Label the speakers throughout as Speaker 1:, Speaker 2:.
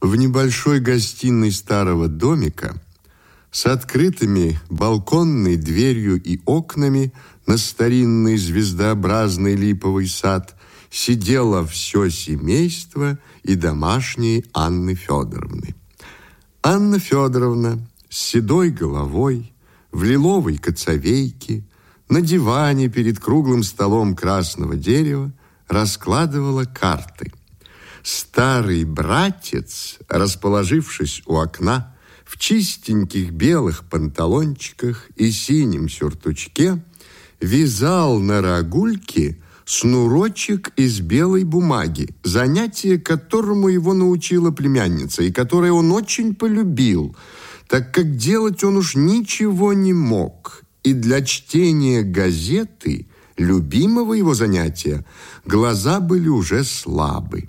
Speaker 1: В небольшой гостиной старого домика с открытыми балконной дверью и окнами на старинный звездообразный липовый сад сидело все семейство и домашние Анны Федоровны. Анна Федоровна с седой головой, в лиловой коцовейке, на диване перед круглым столом красного дерева раскладывала карты. Старый братец, расположившись у окна, в чистеньких белых панталончиках и синем сюртучке, вязал на рогульке снурочек из белой бумаги, занятие которому его научила племянница и которое он очень полюбил, так как делать он уж ничего не мог. И для чтения газеты, любимого его занятия, глаза были уже слабы.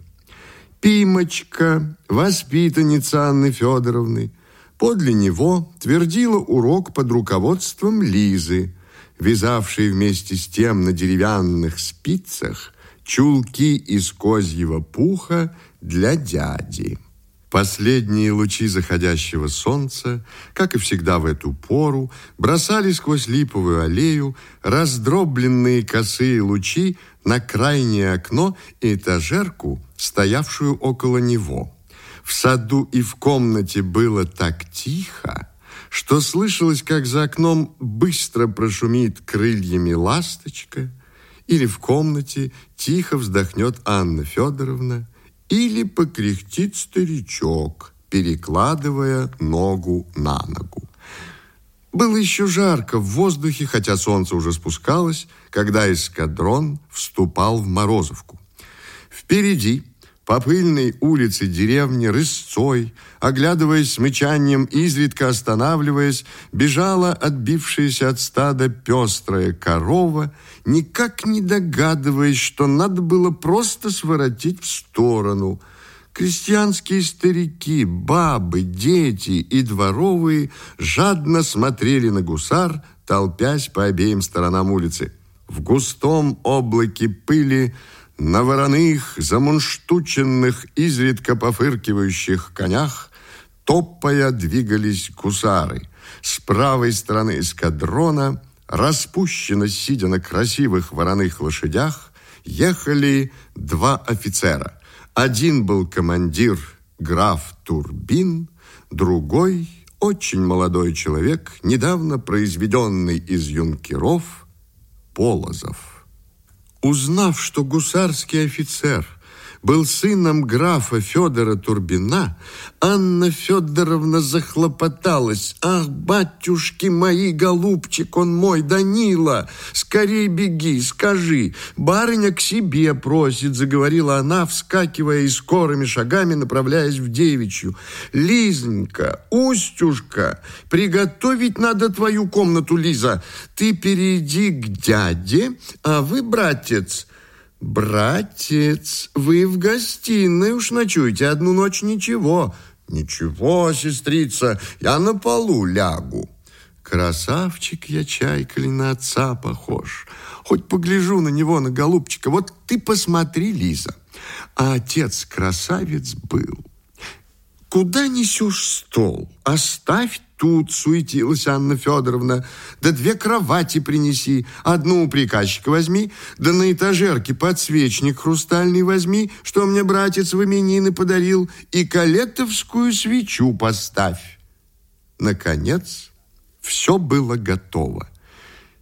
Speaker 1: Пимочка, воспитанница Анны Федоровны, подле него твердила урок под руководством Лизы, вязавшей вместе с тем на деревянных спицах чулки из козьего пуха для дяди. Последние лучи заходящего солнца, как и всегда в эту пору, бросали сквозь липовую аллею раздробленные косые лучи на крайнее окно и этажерку, стоявшую около него. В саду и в комнате было так тихо, что слышалось, как за окном быстро прошумит крыльями ласточка, или в комнате тихо вздохнет Анна Федоровна, или покряхтит старичок, перекладывая ногу на ногу. Было еще жарко в воздухе, хотя солнце уже спускалось, когда эскадрон вступал в Морозовку. Впереди по пыльной улице деревни рысцой, оглядываясь с мычанием, изредка останавливаясь, бежала отбившаяся от стада пестрая корова, никак не догадываясь, что надо было просто своротить в сторону. Крестьянские старики, бабы, дети и дворовые жадно смотрели на гусар, толпясь по обеим сторонам улицы. В густом облаке пыли на вороных, замунштученных, изредка пофыркивающих конях, топая двигались гусары. С правой стороны эскадрона, распущенно сидя на красивых вороных лошадях, ехали два офицера. Один был командир граф Турбин, другой – очень молодой человек, недавно произведенный из юнкеров Полозов. Узнав, что гусарский офицер был сыном графа Федора Турбина, Анна Федоровна захлопоталась. «Ах, батюшки мои, голубчик он мой, Данила, скорей беги, скажи, барыня к себе просит», заговорила она, вскакивая и скорыми шагами направляясь в девичью. «Лизонька, Устюшка, приготовить надо твою комнату, Лиза. Ты перейди к дяде, а вы, братец, «Братец, вы в гостиной уж ночуете одну ночь ничего». «Ничего, сестрица, я на полу лягу». Красавчик я, чайка ли на отца похож. Хоть погляжу на него, на голубчика. Вот ты посмотри, Лиза. А отец красавец был. Куда несешь стол? Оставь тут, суетилась Анна Федоровна. Да две кровати принеси, одну у приказчика возьми, да на этажерке подсвечник хрустальный возьми, что мне братец в именины подарил, и калетовскую свечу поставь. Наконец, все было готово.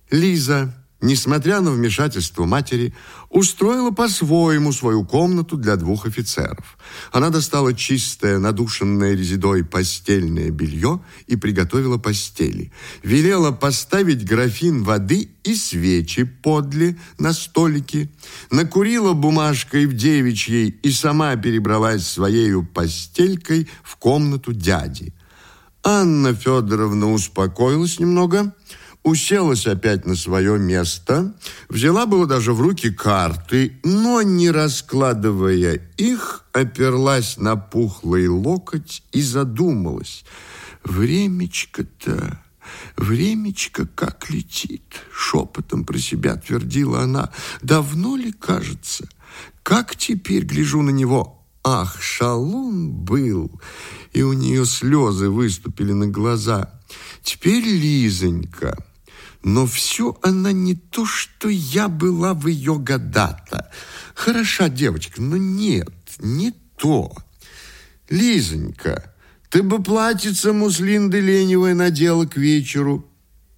Speaker 1: Лиза несмотря на вмешательство матери, устроила по-своему свою комнату для двух офицеров. Она достала чистое, надушенное резидой постельное белье и приготовила постели. Велела поставить графин воды и свечи подле на столике. Накурила бумажкой в девичьей и сама перебралась своею постелькой в комнату дяди. Анна Федоровна успокоилась немного – уселась опять на свое место, взяла было даже в руки карты, но, не раскладывая их, оперлась на пухлый локоть и задумалась. «Времечко-то...» «Времечко как летит!» — шепотом про себя твердила она. «Давно ли, кажется? Как теперь гляжу на него? Ах, шалун был, и у нее слезы выступили на глаза. Теперь Лизонька, но все она не то, что я была в ее года-то. Хороша девочка, но нет, не то. Лизонька, ты бы платьице муслин да ленивое надела к вечеру.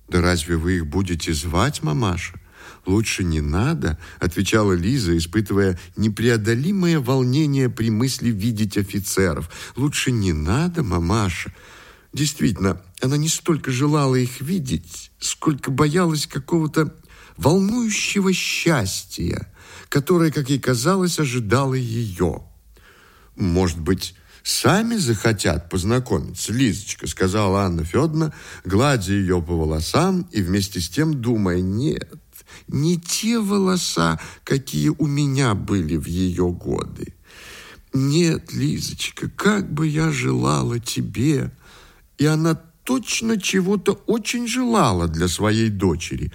Speaker 1: Да разве вы их будете звать, мамаша? «Лучше не надо», — отвечала Лиза, испытывая непреодолимое волнение при мысли видеть офицеров. «Лучше не надо, мамаша». Действительно, она не столько желала их видеть, сколько боялась какого-то волнующего счастья, которое, как ей казалось, ожидало ее. «Может быть, сами захотят познакомиться, Лизочка», сказала Анна Федоровна, гладя ее по волосам и вместе с тем думая, «нет, не те волоса, какие у меня были в ее годы. Нет, Лизочка, как бы я желала тебе. И она точно чего-то очень желала для своей дочери.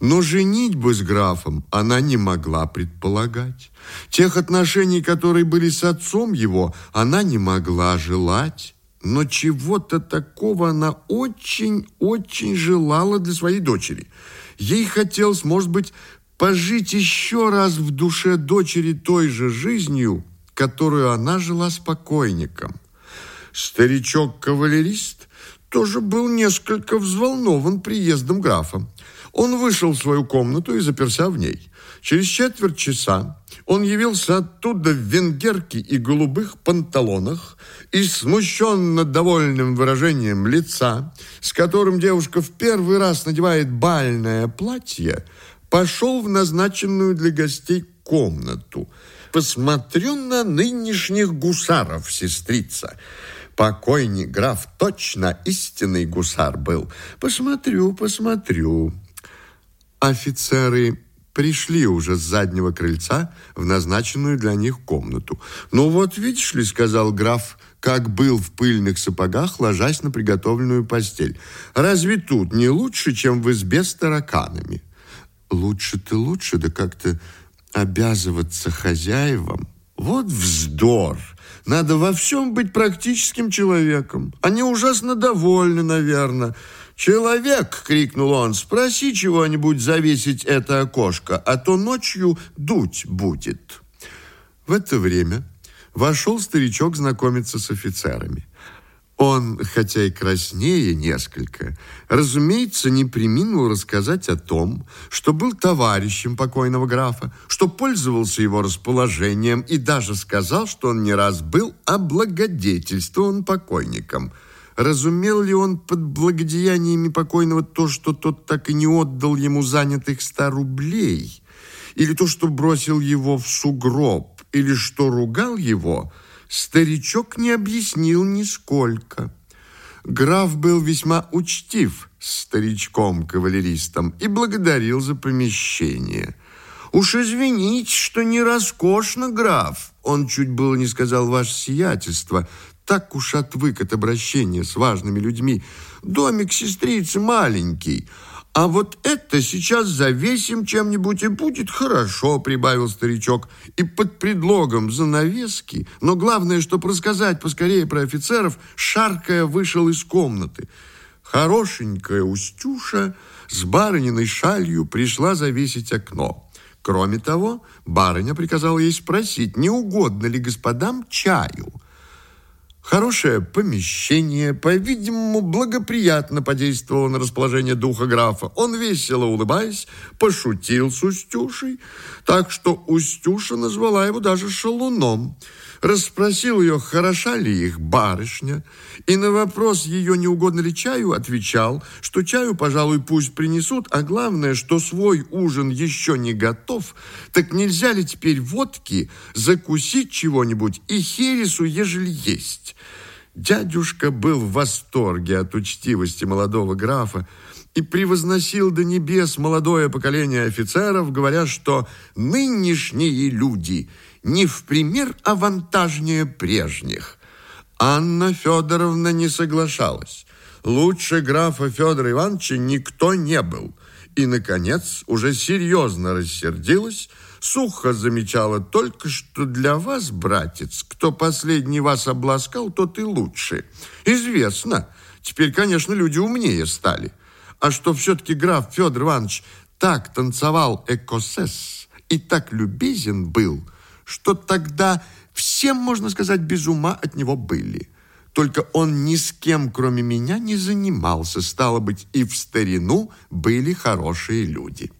Speaker 1: Но женитьбы с графом она не могла предполагать. Тех отношений, которые были с отцом его, она не могла желать. Но чего-то такого она очень-очень желала для своей дочери – Ей хотелось, может быть, пожить еще раз в душе дочери той же жизнью, которую она жила с покойником. Старичок-кавалерист тоже был несколько взволнован приездом графа. Он вышел в свою комнату и заперся в ней. Через четверть часа он явился оттуда в венгерке и голубых панталонах и смущенно довольным выражением лица, с которым девушка в первый раз надевает бальное платье, пошел в назначенную для гостей комнату. «Посмотрю на нынешних гусаров, сестрица». Покойник граф точно истинный гусар был. Посмотрю, посмотрю. Офицеры пришли уже с заднего крыльца в назначенную для них комнату. «Ну вот, видишь ли», — сказал граф, как был в пыльных сапогах, ложась на приготовленную постель. «Разве тут не лучше, чем в избе с тараканами?» «Лучше-то лучше, да как-то обязываться хозяевам». «Вот вздор! Надо во всем быть практическим человеком. Они ужасно довольны, наверное». «Человек!» — крикнул он. «Спроси чего-нибудь завесить это окошко, а то ночью дуть будет». В это время вошел старичок знакомиться с офицерами. Он, хотя и краснее несколько, разумеется, не приминул рассказать о том, что был товарищем покойного графа, что пользовался его расположением и даже сказал, что он не раз был облагодетельствован покойником – Разумел ли он под благодеяниями покойного то, что тот так и не отдал ему занятых ста рублей? Или то, что бросил его в сугроб? Или что ругал его? Старичок не объяснил нисколько. Граф был весьма учтив с старичком-кавалеристом и благодарил за помещение. «Уж извините, что не роскошно, граф!» Он чуть было не сказал «ваше сиятельство», так уж отвык от обращения с важными людьми. Домик сестрицы маленький, а вот это сейчас завесим чем-нибудь и будет хорошо, прибавил старичок. И под предлогом занавески, но главное, чтобы рассказать поскорее про офицеров, шаркая вышел из комнаты. Хорошенькая Устюша с барыниной шалью пришла завесить окно. Кроме того, барыня приказала ей спросить, не угодно ли господам чаю – Хорошее помещение, по-видимому, благоприятно подействовало на расположение духа графа. Он, весело улыбаясь, пошутил с Устюшей, так что Устюша назвала его даже шалуном расспросил ее, хороша ли их барышня, и на вопрос ее, не угодно ли чаю, отвечал, что чаю, пожалуй, пусть принесут, а главное, что свой ужин еще не готов, так нельзя ли теперь водки закусить чего-нибудь и хересу, ежели есть. Дядюшка был в восторге от учтивости молодого графа, и превозносил до небес молодое поколение офицеров, говоря, что нынешние люди – не в пример авантажнее прежних. Анна Федоровна не соглашалась. Лучше графа Федора Ивановича никто не был. И, наконец, уже серьезно рассердилась, Сухо замечала только, что для вас, братец, кто последний вас обласкал, тот и лучше. Известно. Теперь, конечно, люди умнее стали. А что все-таки граф Федор Иванович так танцевал экосес и так любезен был, что тогда всем, можно сказать, без ума от него были. Только он ни с кем, кроме меня, не занимался. Стало быть, и в старину были хорошие люди.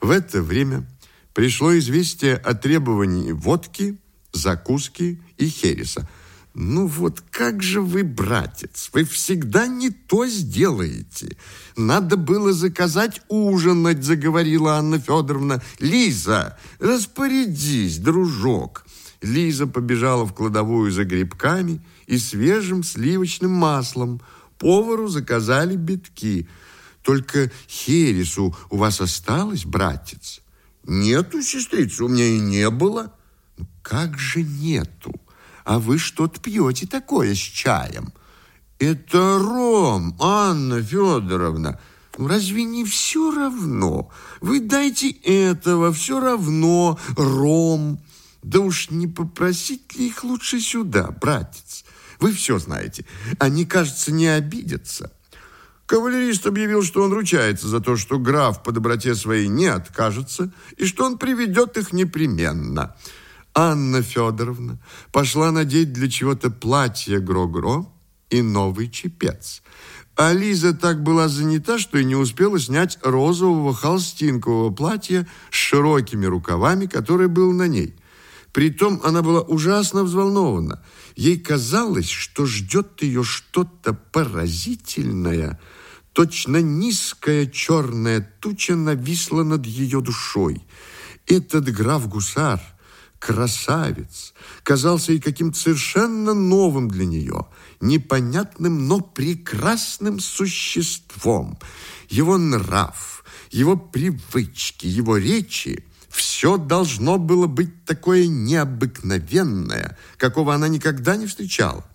Speaker 1: В это время пришло известие о требовании водки, закуски и хереса. «Ну вот как же вы, братец, вы всегда не то сделаете. Надо было заказать ужинать», — заговорила Анна Федоровна. «Лиза, распорядись, дружок». Лиза побежала в кладовую за грибками и свежим сливочным маслом. Повару заказали битки. «Только хересу у вас осталось, братец?» «Нету, сестрица, у меня и не было». «Ну, как же нету?» А вы что-то пьете такое с чаем. Это ром, Анна Федоровна. Разве не все равно? Вы дайте этого, все равно, ром. Да уж не попросить ли их лучше сюда, братец? Вы все знаете. Они, кажется, не обидятся. Кавалерист объявил, что он ручается за то, что граф по доброте своей не откажется и что он приведет их непременно. Анна Федоровна пошла надеть для чего-то платье Гро-Гро и новый чепец. А Лиза так была занята, что и не успела снять розового холстинкового платья с широкими рукавами, которое было на ней. Притом она была ужасно взволнована. Ей казалось, что ждет ее что-то поразительное. Точно низкая черная туча нависла над ее душой. Этот граф-гусар – красавец, казался и каким-то совершенно новым для нее, непонятным, но прекрасным существом. Его нрав, его привычки, его речи – все должно было быть такое необыкновенное, какого она никогда не встречала.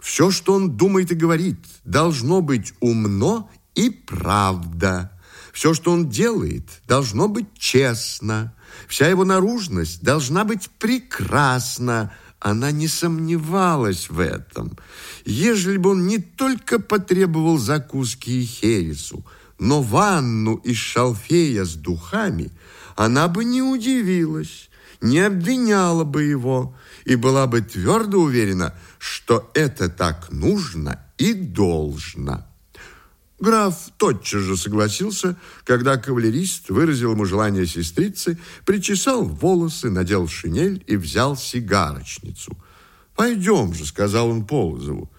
Speaker 1: Все, что он думает и говорит, должно быть умно и правда. Все, что он делает, должно быть честно. Вся его наружность должна быть прекрасна. Она не сомневалась в этом. Ежели бы он не только потребовал закуски и хересу, но ванну из шалфея с духами, она бы не удивилась, не обвиняла бы его и была бы твердо уверена, что это так нужно и должно. Граф тотчас же согласился, когда кавалерист выразил ему желание сестрицы, причесал волосы, надел шинель и взял сигарочницу. «Пойдем же», — сказал он Полозову.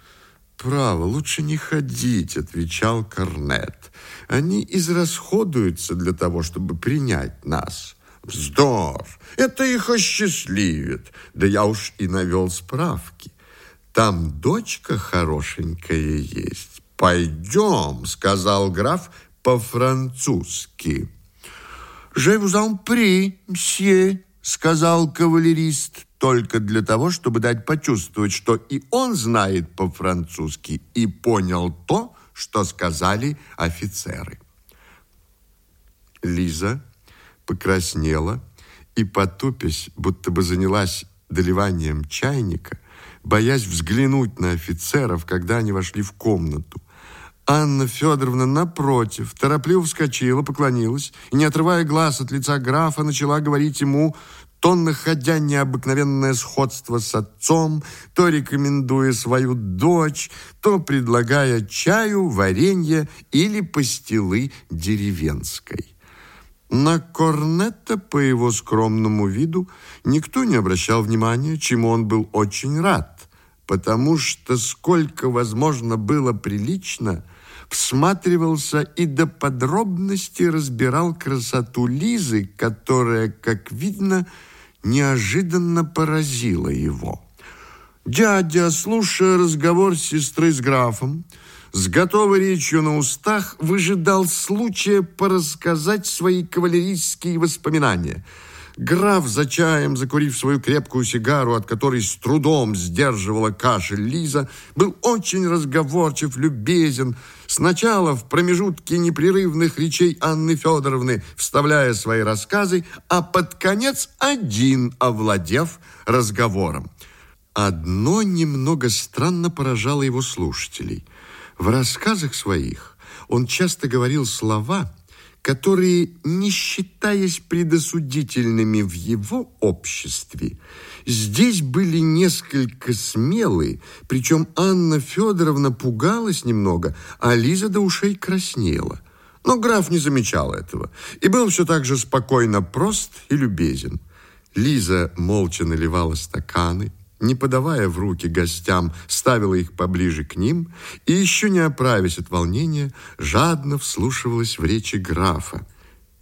Speaker 1: «Право, лучше не ходить», — отвечал Корнет. «Они израсходуются для того, чтобы принять нас». «Вздор! Это их осчастливит!» Да я уж и навел справки. Там дочка хорошенькая есть. «Пойдем», — сказал граф по-французски. «Je vous en prie, мсье», — сказал кавалерист, только для того, чтобы дать почувствовать, что и он знает по-французски и понял то, что сказали офицеры. Лиза покраснела и, потупясь, будто бы занялась доливанием чайника, боясь взглянуть на офицеров, когда они вошли в комнату. Анна Федоровна, напротив, торопливо вскочила, поклонилась и, не отрывая глаз от лица графа, начала говорить ему, то находя необыкновенное сходство с отцом, то рекомендуя свою дочь, то предлагая чаю, варенье или пастилы деревенской. На Корнета, по его скромному виду, никто не обращал внимания, чему он был очень рад, потому что, сколько возможно было прилично – всматривался и до подробности разбирал красоту Лизы, которая, как видно, неожиданно поразила его. Дядя, слушая разговор сестры с графом, с готовой речью на устах, выжидал случая порассказать свои кавалерийские воспоминания. Граф за чаем, закурив свою крепкую сигару, от которой с трудом сдерживала кашель Лиза, был очень разговорчив, любезен. Сначала в промежутке непрерывных речей Анны Федоровны, вставляя свои рассказы, а под конец один овладев разговором. Одно немного странно поражало его слушателей. В рассказах своих он часто говорил слова – которые, не считаясь предосудительными в его обществе, здесь были несколько смелые, причем Анна Федоровна пугалась немного, а Лиза до ушей краснела. Но граф не замечал этого и был все так же спокойно прост и любезен. Лиза молча наливала стаканы, не подавая в руки гостям, ставила их поближе к ним и, еще не оправясь от волнения, жадно вслушивалась в речи графа.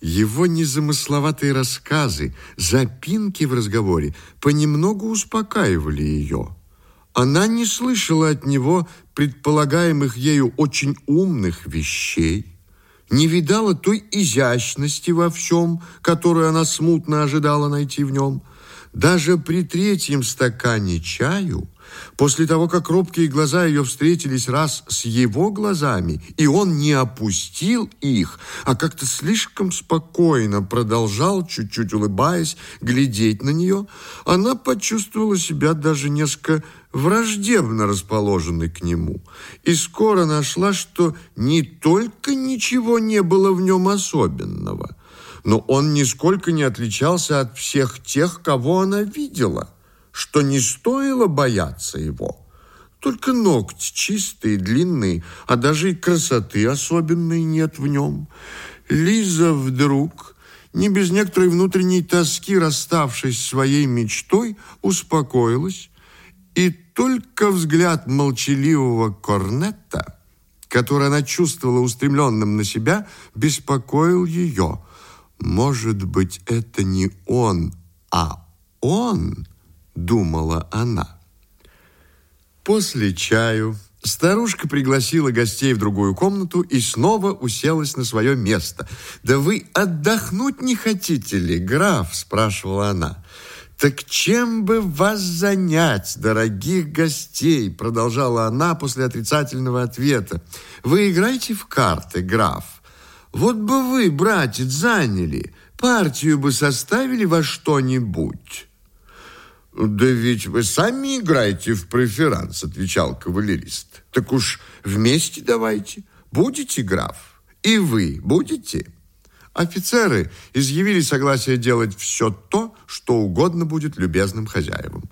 Speaker 1: Его незамысловатые рассказы, запинки в разговоре понемногу успокаивали ее. Она не слышала от него предполагаемых ею очень умных вещей, не видала той изящности во всем, которую она смутно ожидала найти в нем – даже при третьем стакане чаю, после того, как робкие глаза ее встретились раз с его глазами, и он не опустил их, а как-то слишком спокойно продолжал, чуть-чуть улыбаясь, глядеть на нее, она почувствовала себя даже несколько враждебно расположенной к нему, и скоро нашла, что не только ничего не было в нем особенного – но он нисколько не отличался от всех тех, кого она видела, что не стоило бояться его. Только ногти чистые, длинные, а даже и красоты особенной нет в нем. Лиза вдруг, не без некоторой внутренней тоски, расставшись с своей мечтой, успокоилась, и только взгляд молчаливого корнета, который она чувствовала устремленным на себя, беспокоил ее – может быть, это не он, а он, думала она. После чаю старушка пригласила гостей в другую комнату и снова уселась на свое место. «Да вы отдохнуть не хотите ли, граф?» – спрашивала она. «Так чем бы вас занять, дорогих гостей?» Продолжала она после отрицательного ответа. «Вы играете в карты, граф. Вот бы вы, братец, заняли, партию бы составили во что-нибудь. Да ведь вы сами играете в преферанс, отвечал кавалерист. Так уж вместе давайте. Будете, граф? И вы будете? Офицеры изъявили согласие делать все то, что угодно будет любезным хозяевам.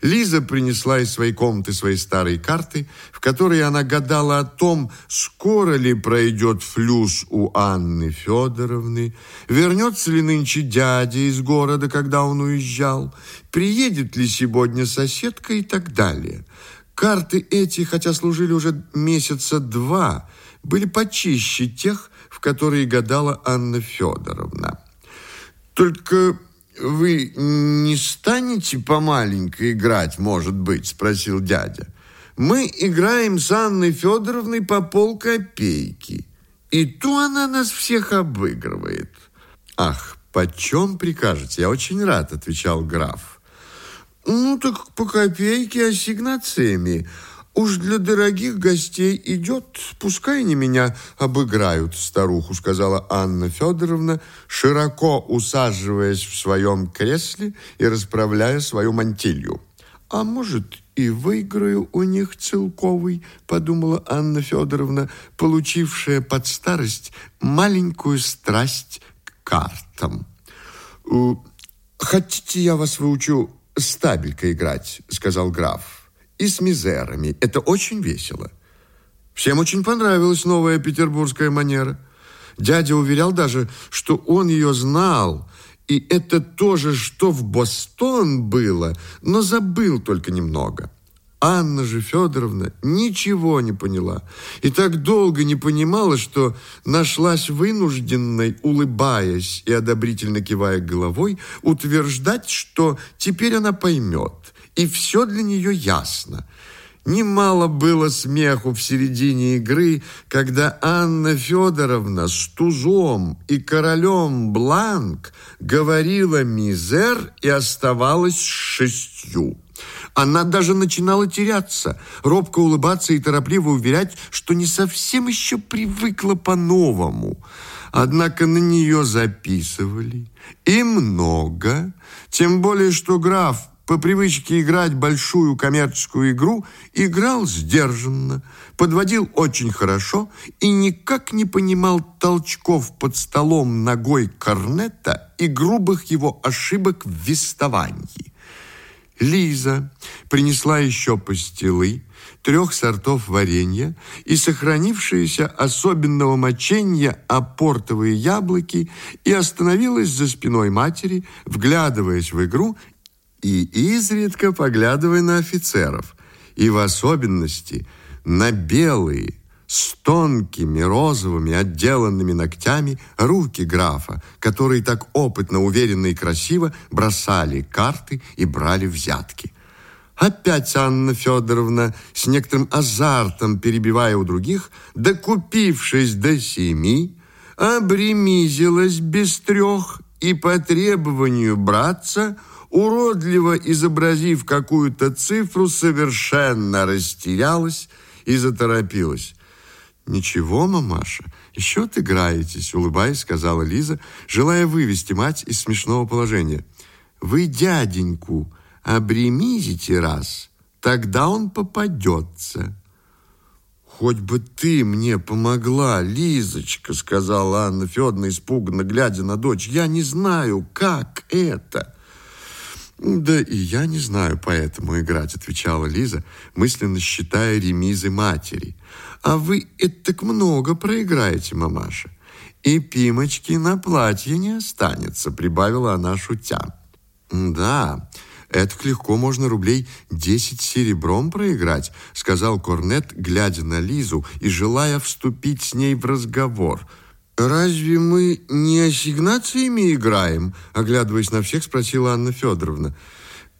Speaker 1: Лиза принесла из своей комнаты свои старые карты, в которые она гадала о том, скоро ли пройдет флюс у Анны Федоровны, вернется ли нынче дядя из города, когда он уезжал, приедет ли сегодня соседка и так далее. Карты эти, хотя служили уже месяца два, были почище тех, в которые гадала Анна Федоровна. Только вы не станете помаленько играть, может быть?» – спросил дядя. «Мы играем с Анной Федоровной по полкопейки, и то она нас всех обыгрывает». «Ах, почем прикажете? Я очень рад», – отвечал граф. «Ну, так по копейке ассигнациями». «Уж для дорогих гостей идет, пускай они меня обыграют, старуху», сказала Анна Федоровна, широко усаживаясь в своем кресле и расправляя свою мантилью. «А может, и выиграю у них целковый», подумала Анна Федоровна, получившая под старость маленькую страсть к картам. «Хотите, я вас выучу стабелька играть?» сказал граф и с мизерами. Это очень весело. Всем очень понравилась новая петербургская манера. Дядя уверял даже, что он ее знал, и это тоже, что в Бостон было, но забыл только немного. Анна же Федоровна ничего не поняла и так долго не понимала, что нашлась вынужденной, улыбаясь и одобрительно кивая головой, утверждать, что теперь она поймет, и все для нее ясно. Немало было смеху в середине игры, когда Анна Федоровна с тузом и королем Бланк говорила мизер и оставалась шестью. Она даже начинала теряться, робко улыбаться и торопливо уверять, что не совсем еще привыкла по-новому. Однако на нее записывали, и много, тем более, что граф по привычке играть большую коммерческую игру, играл сдержанно, подводил очень хорошо и никак не понимал толчков под столом ногой корнета и грубых его ошибок в вестовании. Лиза принесла еще пастилы, трех сортов варенья и сохранившиеся особенного мочения апортовые яблоки и остановилась за спиной матери, вглядываясь в игру и изредка поглядывая на офицеров, и в особенности на белые, с тонкими розовыми отделанными ногтями руки графа, которые так опытно, уверенно и красиво бросали карты и брали взятки. Опять Анна Федоровна с некоторым азартом, перебивая у других, докупившись до семи, обремизилась без трех и по требованию братца – уродливо изобразив какую-то цифру, совершенно растерялась и заторопилась. «Ничего, мамаша, еще отыграетесь», — улыбаясь, сказала Лиза, желая вывести мать из смешного положения. «Вы дяденьку обремизите раз, тогда он попадется». «Хоть бы ты мне помогла, Лизочка», — сказала Анна Федоровна, испуганно глядя на дочь. «Я не знаю, как это». «Да и я не знаю поэтому играть», — отвечала Лиза, мысленно считая ремизы матери. «А вы это так много проиграете, мамаша. И пимочки на платье не останется», — прибавила она шутя. «Да, это легко можно рублей десять серебром проиграть», — сказал Корнет, глядя на Лизу и желая вступить с ней в разговор — «Разве мы не ассигнациями играем?» Оглядываясь на всех, спросила Анна Федоровна.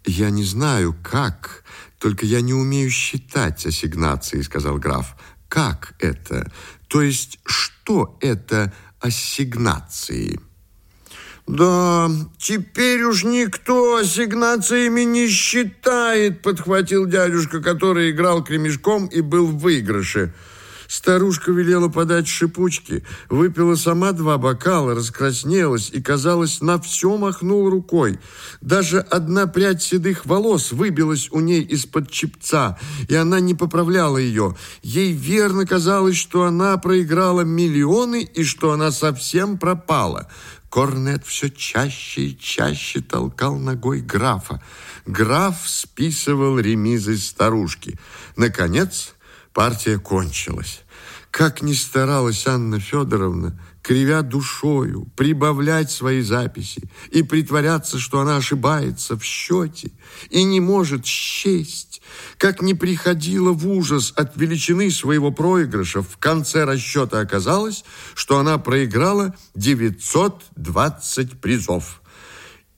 Speaker 1: «Я не знаю, как, только я не умею считать ассигнации», сказал граф. «Как это? То есть, что это ассигнации?» «Да, теперь уж никто ассигнациями не считает», подхватил дядюшка, который играл кремешком и был в выигрыше. Старушка велела подать шипучки, выпила сама два бокала, раскраснелась и, казалось, на все махнула рукой. Даже одна прядь седых волос выбилась у ней из-под чепца, и она не поправляла ее. Ей верно казалось, что она проиграла миллионы и что она совсем пропала. Корнет все чаще и чаще толкал ногой графа. Граф списывал ремизы старушки. Наконец, партия кончилась. Как ни старалась Анна Федоровна, кривя душою, прибавлять свои записи и притворяться, что она ошибается в счете и не может счесть, как не приходила в ужас от величины своего проигрыша, в конце расчета оказалось, что она проиграла 920 призов.